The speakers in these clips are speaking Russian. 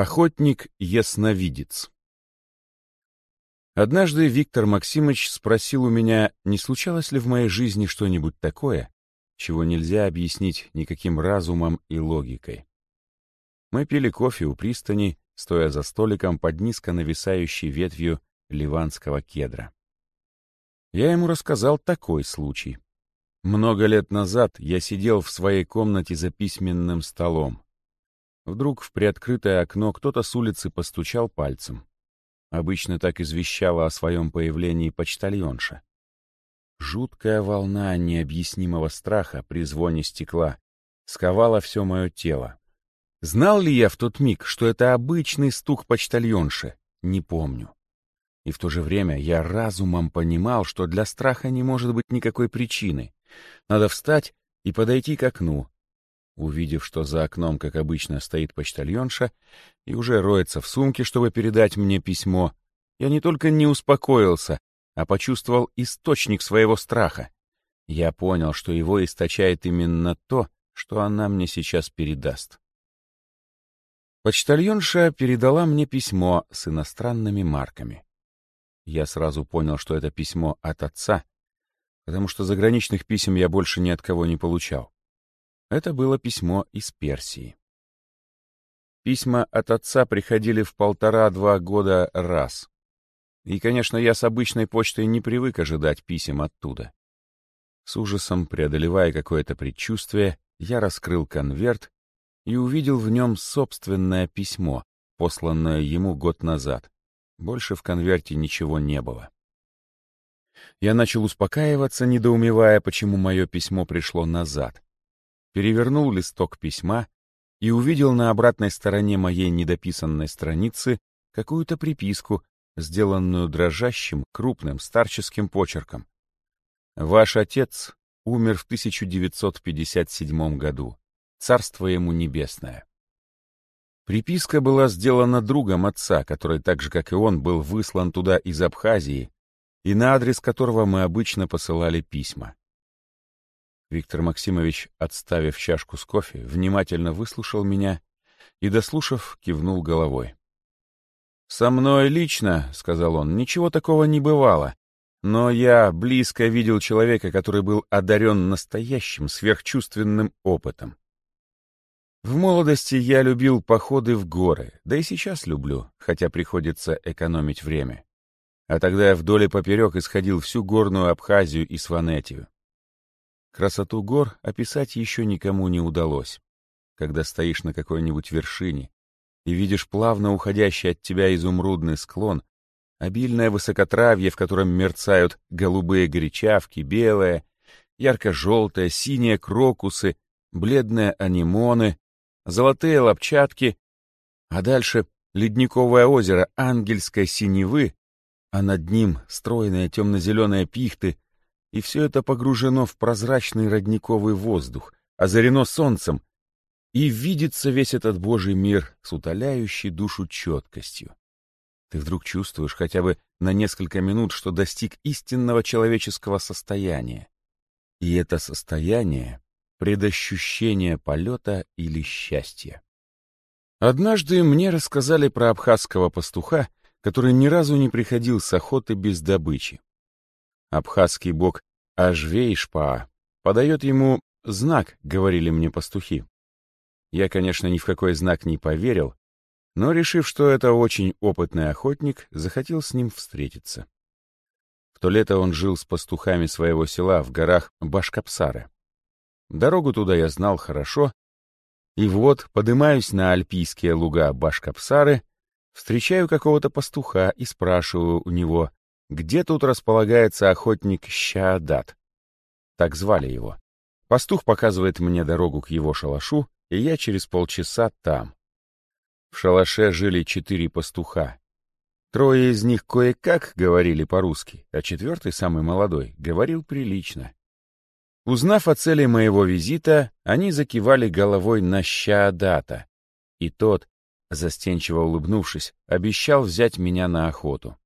Охотник-ясновидец Однажды Виктор Максимович спросил у меня, не случалось ли в моей жизни что-нибудь такое, чего нельзя объяснить никаким разумом и логикой. Мы пили кофе у пристани, стоя за столиком под низко нависающей ветвью ливанского кедра. Я ему рассказал такой случай. Много лет назад я сидел в своей комнате за письменным столом. Вдруг в приоткрытое окно кто-то с улицы постучал пальцем. Обычно так извещала о своем появлении почтальонша. Жуткая волна необъяснимого страха при звоне стекла сковала все мое тело. Знал ли я в тот миг, что это обычный стук почтальонши? Не помню. И в то же время я разумом понимал, что для страха не может быть никакой причины. Надо встать и подойти к окну, Увидев, что за окном, как обычно, стоит почтальонша и уже роется в сумке, чтобы передать мне письмо, я не только не успокоился, а почувствовал источник своего страха. Я понял, что его источает именно то, что она мне сейчас передаст. Почтальонша передала мне письмо с иностранными марками. Я сразу понял, что это письмо от отца, потому что заграничных писем я больше ни от кого не получал. Это было письмо из Персии. Письма от отца приходили в полтора-два года раз. И, конечно, я с обычной почтой не привык ожидать писем оттуда. С ужасом, преодолевая какое-то предчувствие, я раскрыл конверт и увидел в нем собственное письмо, посланное ему год назад. Больше в конверте ничего не было. Я начал успокаиваться, недоумевая, почему мое письмо пришло назад перевернул листок письма и увидел на обратной стороне моей недописанной страницы какую-то приписку, сделанную дрожащим, крупным, старческим почерком. «Ваш отец умер в 1957 году. Царство ему небесное». Приписка была сделана другом отца, который так же, как и он, был выслан туда из Абхазии, и на адрес которого мы обычно посылали письма. Виктор Максимович, отставив чашку с кофе, внимательно выслушал меня и, дослушав, кивнул головой. «Со мной лично, — сказал он, — ничего такого не бывало, но я близко видел человека, который был одарен настоящим сверхчувственным опытом. В молодости я любил походы в горы, да и сейчас люблю, хотя приходится экономить время. А тогда я вдоль и поперек исходил всю горную Абхазию и Сванетию. Красоту гор описать еще никому не удалось. Когда стоишь на какой-нибудь вершине и видишь плавно уходящий от тебя изумрудный склон, обильное высокотравье, в котором мерцают голубые горячавки, белые, ярко-желтые, синие крокусы, бледные анимоны, золотые лапчатки, а дальше ледниковое озеро ангельской синевы, а над ним стройные темно-зеленые пихты, и все это погружено в прозрачный родниковый воздух, озарено солнцем, и видится весь этот Божий мир с утоляющей душу четкостью. Ты вдруг чувствуешь хотя бы на несколько минут, что достиг истинного человеческого состояния. И это состояние — предощущение полета или счастья. Однажды мне рассказали про абхазского пастуха, который ни разу не приходил с охоты без добычи. Абхазский бог Ажвейшпаа подает ему знак, говорили мне пастухи. Я, конечно, ни в какой знак не поверил, но, решив, что это очень опытный охотник, захотел с ним встретиться. В то лето он жил с пастухами своего села в горах Башкапсары. Дорогу туда я знал хорошо, и вот подымаюсь на альпийские луга Башкапсары, встречаю какого-то пастуха и спрашиваю у него, где тут располагается охотник Щаадат. Так звали его. Пастух показывает мне дорогу к его шалашу, и я через полчаса там. В шалаше жили четыре пастуха. Трое из них кое-как говорили по-русски, а четвертый, самый молодой, говорил прилично. Узнав о цели моего визита, они закивали головой на Щаадата, и тот, застенчиво улыбнувшись, обещал взять меня на охоту.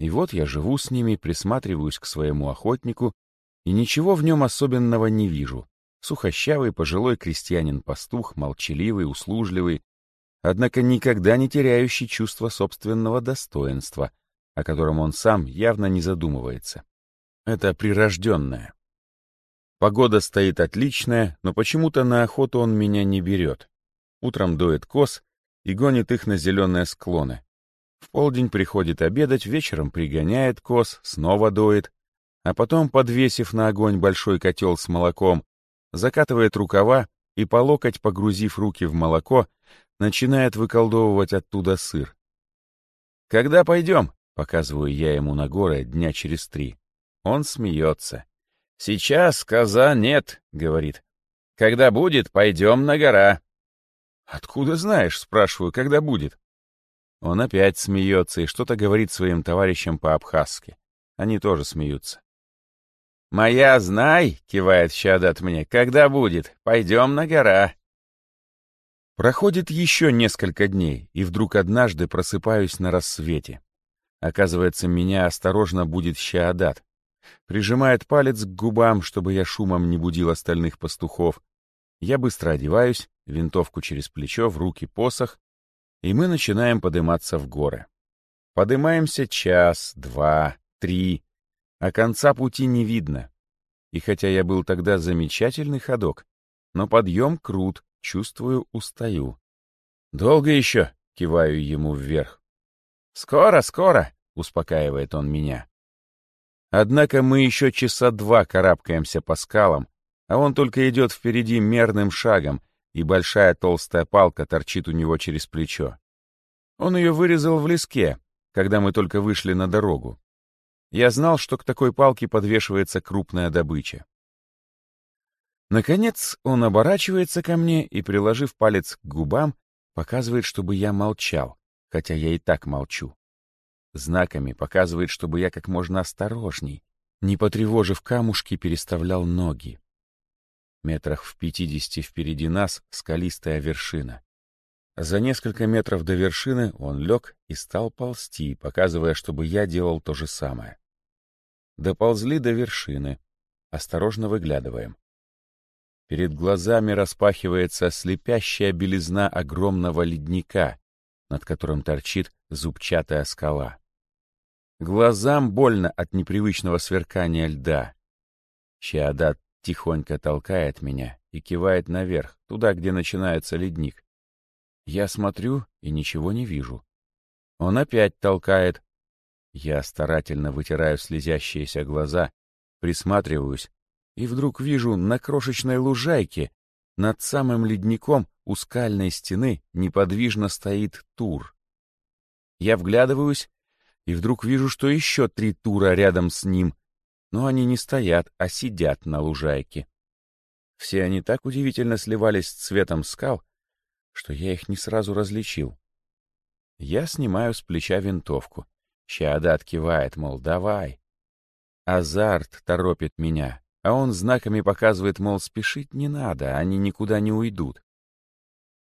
И вот я живу с ними, присматриваюсь к своему охотнику, и ничего в нем особенного не вижу. Сухощавый пожилой крестьянин-пастух, молчаливый, услужливый, однако никогда не теряющий чувство собственного достоинства, о котором он сам явно не задумывается. Это прирожденное. Погода стоит отличная, но почему-то на охоту он меня не берет. Утром доет коз и гонит их на зеленые склоны. В полдень приходит обедать, вечером пригоняет коз, снова доит, а потом, подвесив на огонь большой котел с молоком, закатывает рукава и по локоть, погрузив руки в молоко, начинает выколдовывать оттуда сыр. «Когда пойдем?» — показываю я ему на горы дня через три. Он смеется. «Сейчас коза нет», — говорит. «Когда будет, пойдем на гора». «Откуда знаешь?» — спрашиваю, когда будет. Он опять смеется и что-то говорит своим товарищам по-абхазски. Они тоже смеются. «Моя знай», — кивает Щадат мне, — «когда будет? Пойдем на гора». Проходит еще несколько дней, и вдруг однажды просыпаюсь на рассвете. Оказывается, меня осторожно будет Щаадат прижимает палец к губам, чтобы я шумом не будил остальных пастухов. Я быстро одеваюсь, винтовку через плечо, в руки посох, и мы начинаем подниматься в горы. Поднимаемся час, два, три, а конца пути не видно. И хотя я был тогда замечательный ходок, но подъем крут, чувствую, устаю. «Долго еще?» — киваю ему вверх. «Скоро, скоро!» — успокаивает он меня. Однако мы еще часа два карабкаемся по скалам, а он только идет впереди мерным шагом, и большая толстая палка торчит у него через плечо. Он ее вырезал в леске, когда мы только вышли на дорогу. Я знал, что к такой палке подвешивается крупная добыча. Наконец он оборачивается ко мне и, приложив палец к губам, показывает, чтобы я молчал, хотя я и так молчу. Знаками показывает, чтобы я как можно осторожней, не потревожив камушки, переставлял ноги. Метрах в пятидесяти впереди нас скалистая вершина. За несколько метров до вершины он лег и стал ползти, показывая, чтобы я делал то же самое. Доползли до вершины. Осторожно выглядываем. Перед глазами распахивается слепящая белизна огромного ледника, над которым торчит зубчатая скала. Глазам больно от непривычного сверкания льда. Чиадат тихонько толкает меня и кивает наверх, туда, где начинается ледник. Я смотрю и ничего не вижу. Он опять толкает. Я старательно вытираю слезящиеся глаза, присматриваюсь, и вдруг вижу на крошечной лужайке над самым ледником у скальной стены неподвижно стоит тур. Я вглядываюсь и вдруг вижу, что еще три тура рядом с ним, но они не стоят, а сидят на лужайке. Все они так удивительно сливались с цветом скал, что я их не сразу различил. Я снимаю с плеча винтовку. Щадат кивает, мол, давай. Азарт торопит меня, а он знаками показывает, мол, спешить не надо, они никуда не уйдут.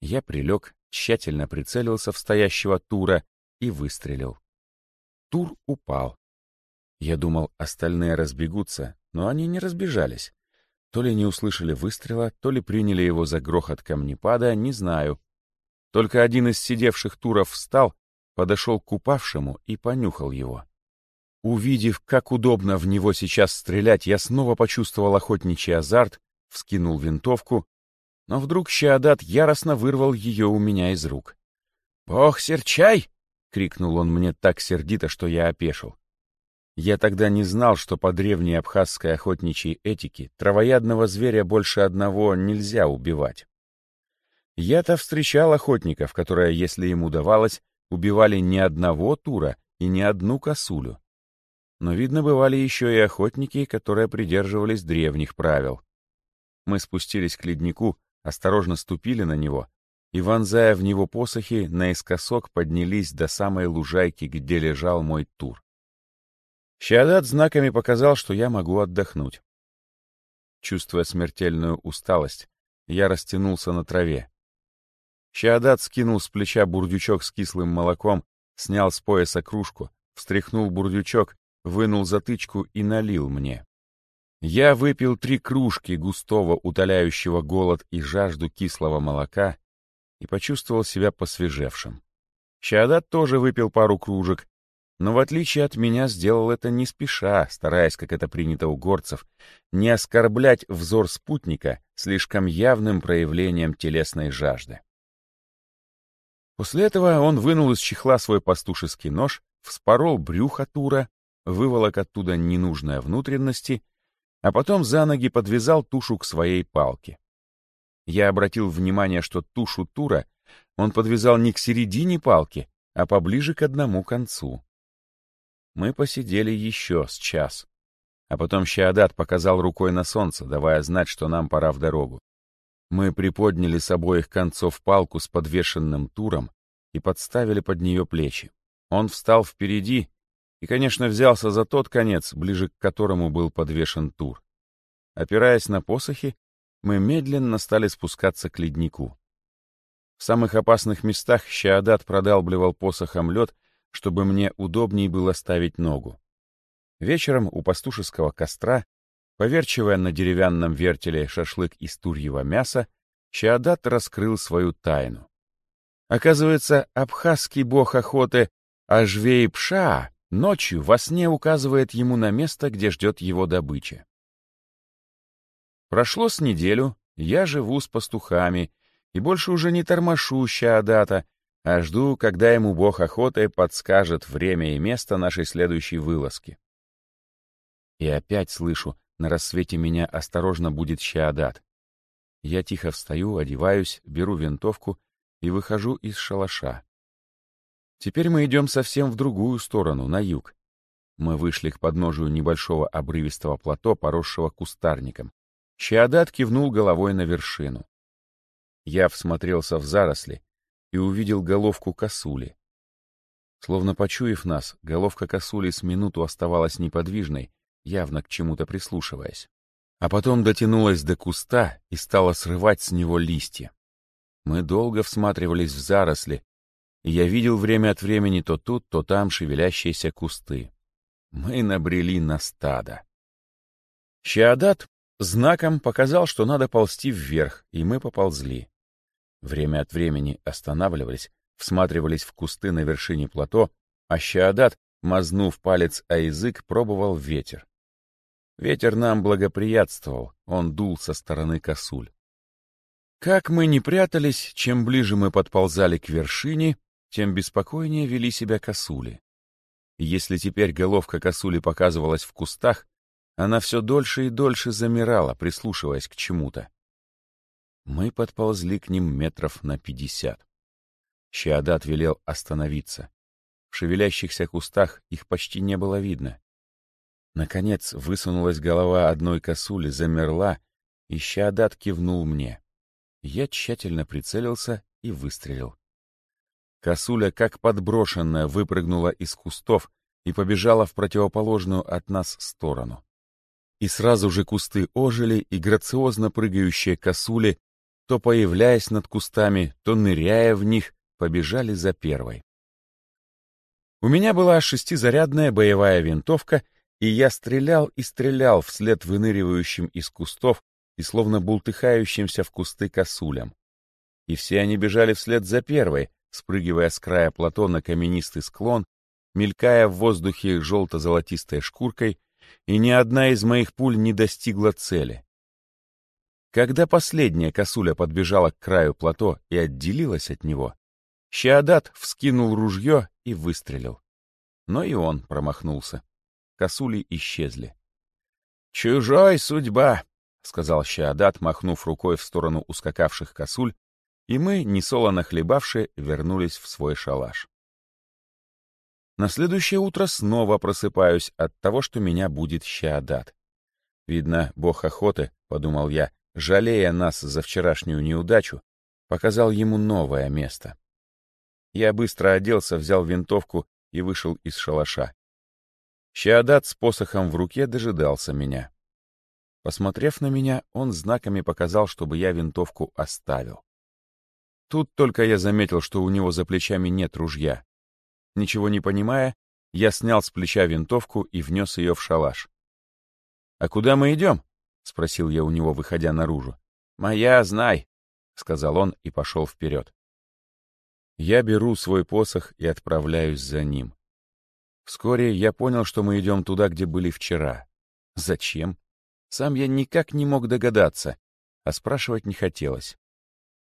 Я прилег, тщательно прицелился в стоящего тура и выстрелил. Тур упал. Я думал, остальные разбегутся, но они не разбежались. То ли не услышали выстрела, то ли приняли его за грохот камнепада, не знаю. Только один из сидевших туров встал, подошел к упавшему и понюхал его. Увидев, как удобно в него сейчас стрелять, я снова почувствовал охотничий азарт, вскинул винтовку, но вдруг Щеодат яростно вырвал ее у меня из рук. «Бог серчай!» — крикнул он мне так сердито, что я опешил. Я тогда не знал, что по древней абхазской охотничьей этике травоядного зверя больше одного нельзя убивать. Я-то встречал охотников, которые, если им удавалось, убивали не одного тура и не одну косулю. Но, видно, бывали еще и охотники, которые придерживались древних правил. Мы спустились к леднику, осторожно ступили на него и, вонзая в него посохи, наискосок поднялись до самой лужайки, где лежал мой тур. Щадат знаками показал, что я могу отдохнуть. Чувствуя смертельную усталость, я растянулся на траве. Щадат скинул с плеча бурдючок с кислым молоком, снял с пояса кружку, встряхнул бурдючок, вынул затычку и налил мне. Я выпил три кружки густого, утоляющего голод и жажду кислого молока и почувствовал себя посвежевшим. Щадат тоже выпил пару кружек, но в отличие от меня сделал это не спеша, стараясь, как это принято у горцев, не оскорблять взор спутника слишком явным проявлением телесной жажды. После этого он вынул из чехла свой пастушеский нож, вспорол брюхо тура, выволок оттуда ненужные внутренности, а потом за ноги подвязал тушу к своей палке. Я обратил внимание, что тушу тура он подвязал не к середине палки, а поближе к одному концу. Мы посидели еще с час. А потом Щеодат показал рукой на солнце, давая знать, что нам пора в дорогу. Мы приподняли с обоих концов палку с подвешенным туром и подставили под нее плечи. Он встал впереди и, конечно, взялся за тот конец, ближе к которому был подвешен тур. Опираясь на посохи, мы медленно стали спускаться к леднику. В самых опасных местах Щеодат продалбливал посохом лед чтобы мне удобнее было ставить ногу. Вечером у пастушеского костра, поверчивая на деревянном вертеле шашлык из турьего мяса, Чаадат раскрыл свою тайну. Оказывается, абхазский бог охоты Ажвей Пша ночью во сне указывает ему на место, где ждет его добыча. Прошло с неделю, я живу с пастухами, и больше уже не тормошу Чаадата, а жду, когда ему бог охоты подскажет время и место нашей следующей вылазки. И опять слышу, на рассвете меня осторожно будет щеодат. Я тихо встаю, одеваюсь, беру винтовку и выхожу из шалаша. Теперь мы идем совсем в другую сторону, на юг. Мы вышли к подножию небольшого обрывистого плато, поросшего кустарником. Щеодат кивнул головой на вершину. Я всмотрелся в заросли, и увидел головку косули. Словно почуяв нас, головка косули с минуту оставалась неподвижной, явно к чему-то прислушиваясь. А потом дотянулась до куста и стала срывать с него листья. Мы долго всматривались в заросли, и я видел время от времени то тут, то там шевелящиеся кусты. Мы набрели на стадо. Щеодат знаком показал, что надо ползти вверх, и мы поползли. Время от времени останавливались, всматривались в кусты на вершине плато, а Щеодат, мазнув палец о язык, пробовал ветер. Ветер нам благоприятствовал, он дул со стороны косуль. Как мы не прятались, чем ближе мы подползали к вершине, тем беспокойнее вели себя косули. если теперь головка косули показывалась в кустах, она все дольше и дольше замирала, прислушиваясь к чему-то. Мы подползли к ним метров на пятьдесят. Щеодат велел остановиться. В шевелящихся кустах их почти не было видно. Наконец высунулась голова одной косули, замерла, и Щеодат кивнул мне. Я тщательно прицелился и выстрелил. Косуля, как подброшенная, выпрыгнула из кустов и побежала в противоположную от нас сторону. И сразу же кусты ожили, и грациозно прыгающие косули то появляясь над кустами, то ныряя в них, побежали за первой. У меня была шестизарядная боевая винтовка, и я стрелял и стрелял вслед выныривающим из кустов и словно бултыхающимся в кусты косулям. И все они бежали вслед за первой, спрыгивая с края плато на каменистый склон, мелькая в воздухе желто-золотистой шкуркой, и ни одна из моих пуль не достигла цели. Когда последняя косуля подбежала к краю плато и отделилась от него, Щеодат вскинул ружье и выстрелил. Но и он промахнулся. Косули исчезли. «Чужой судьба!» — сказал Щеодат, махнув рукой в сторону ускакавших косуль, и мы, несолоно хлебавшие, вернулись в свой шалаш. На следующее утро снова просыпаюсь от того, что меня будет Щеодат. Видно, бог охоты, — подумал я, жалея нас за вчерашнюю неудачу, показал ему новое место. Я быстро оделся, взял винтовку и вышел из шалаша. Щеодат с посохом в руке дожидался меня. Посмотрев на меня, он знаками показал, чтобы я винтовку оставил. Тут только я заметил, что у него за плечами нет ружья. Ничего не понимая, я снял с плеча винтовку и внес ее в шалаш. «А куда мы идем?» — спросил я у него, выходя наружу. «Моя, знай», — сказал он и пошел вперед. Я беру свой посох и отправляюсь за ним. Вскоре я понял, что мы идем туда, где были вчера. Зачем? Сам я никак не мог догадаться, а спрашивать не хотелось.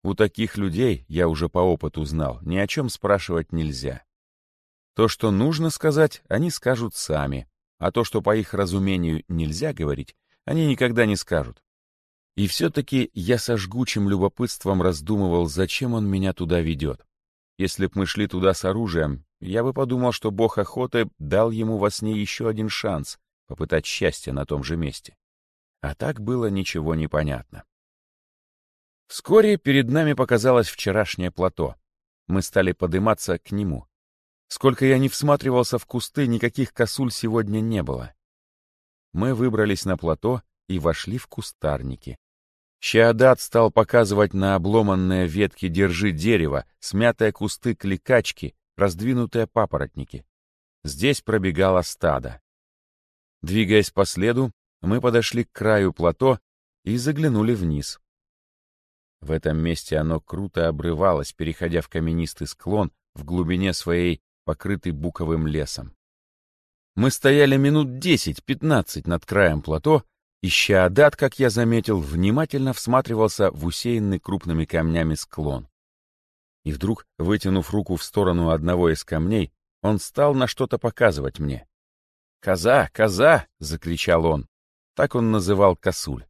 У таких людей, я уже по опыту знал, ни о чем спрашивать нельзя. То, что нужно сказать, они скажут сами, а то, что по их разумению нельзя говорить, они никогда не скажут. И все-таки я со жгучим любопытством раздумывал, зачем он меня туда ведет. Если б мы шли туда с оружием, я бы подумал, что бог охоты дал ему во сне еще один шанс попытать счастье на том же месте. А так было ничего не понятно. Вскоре перед нами показалось вчерашнее плато. Мы стали подниматься к нему. Сколько я не всматривался в кусты, никаких косуль сегодня не было. Мы выбрались на плато и вошли в кустарники. Щеодат стал показывать на обломанные ветки держи дерева, смятые кусты кликачки, раздвинутые папоротники. Здесь пробегало стадо. Двигаясь по следу, мы подошли к краю плато и заглянули вниз. В этом месте оно круто обрывалось, переходя в каменистый склон в глубине своей, покрытый буковым лесом. Мы стояли минут десять-пятнадцать над краем плато, и Щеодат, как я заметил, внимательно всматривался в усеянный крупными камнями склон. И вдруг, вытянув руку в сторону одного из камней, он стал на что-то показывать мне. «Коза! Коза!» — закричал он. Так он называл косуль.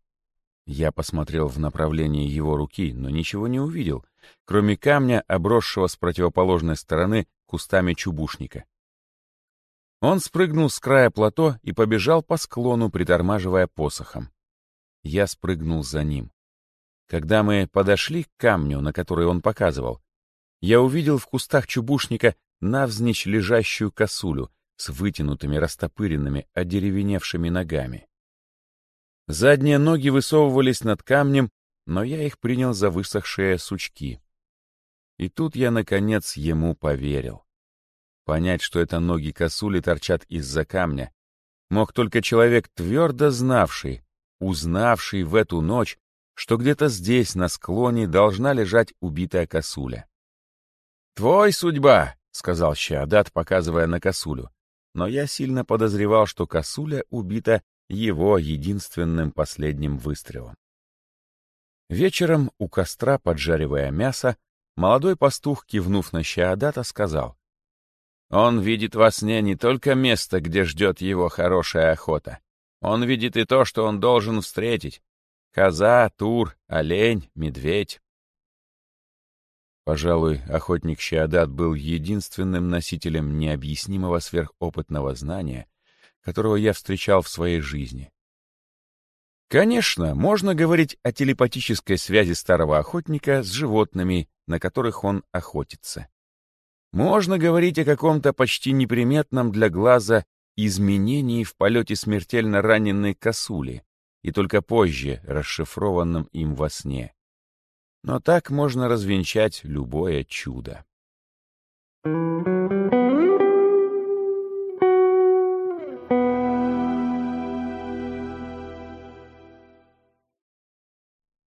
Я посмотрел в направлении его руки, но ничего не увидел, кроме камня, обросшего с противоположной стороны кустами чубушника. Он спрыгнул с края плато и побежал по склону, притормаживая посохом. Я спрыгнул за ним. Когда мы подошли к камню, на который он показывал, я увидел в кустах чубушника навзничь лежащую косулю с вытянутыми, растопыренными, одеревеневшими ногами. Задние ноги высовывались над камнем, но я их принял за высохшие сучки. И тут я, наконец, ему поверил. Понять, что это ноги косули торчат из-за камня, мог только человек, твердо знавший, узнавший в эту ночь, что где-то здесь, на склоне, должна лежать убитая косуля. «Твой судьба!» — сказал Щеодат, показывая на косулю. Но я сильно подозревал, что косуля убита его единственным последним выстрелом. Вечером у костра, поджаривая мясо, молодой пастух, кивнув на Щеодата, сказал, «Он видит во сне не только место, где ждет его хорошая охота. Он видит и то, что он должен встретить. Коза, тур, олень, медведь. Пожалуй, охотник Щеодат был единственным носителем необъяснимого сверхопытного знания, которого я встречал в своей жизни. Конечно, можно говорить о телепатической связи старого охотника с животными, на которых он охотится. Можно говорить о каком-то почти неприметном для глаза изменении в полете смертельно раненой косули и только позже расшифрованном им во сне. Но так можно развенчать любое чудо. Thank you.